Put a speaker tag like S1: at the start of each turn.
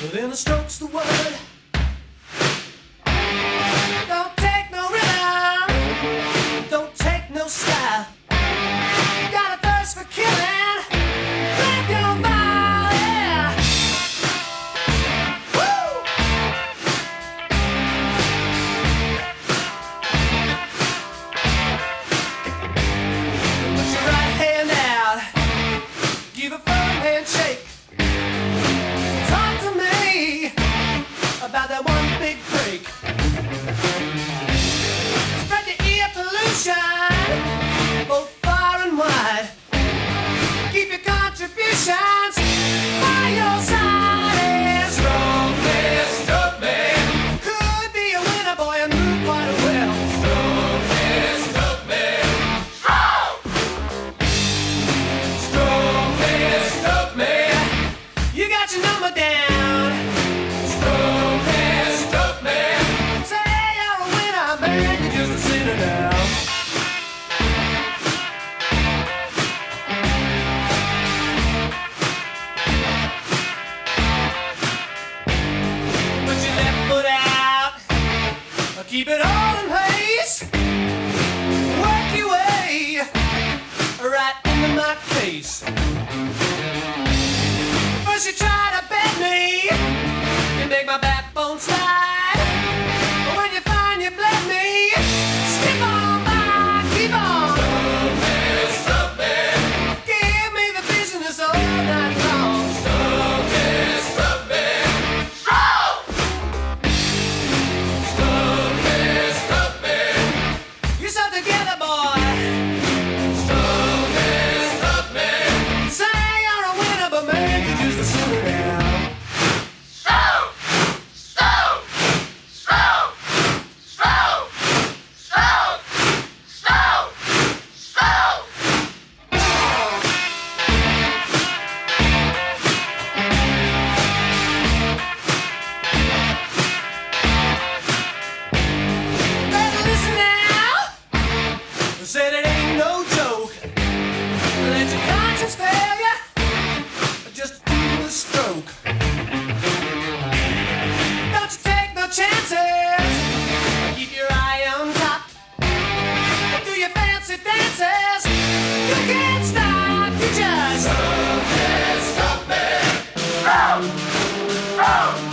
S1: But in a stroke's the word. boy and Keep it all in place. Work your way right into my face. First you try to bend me and make my backbone slide. It's a conscious failure just do the stroke. Don't you take no chances. Keep your eye on top. Do your fancy dances. You can't stop. You just. Stop. Oh! Oh!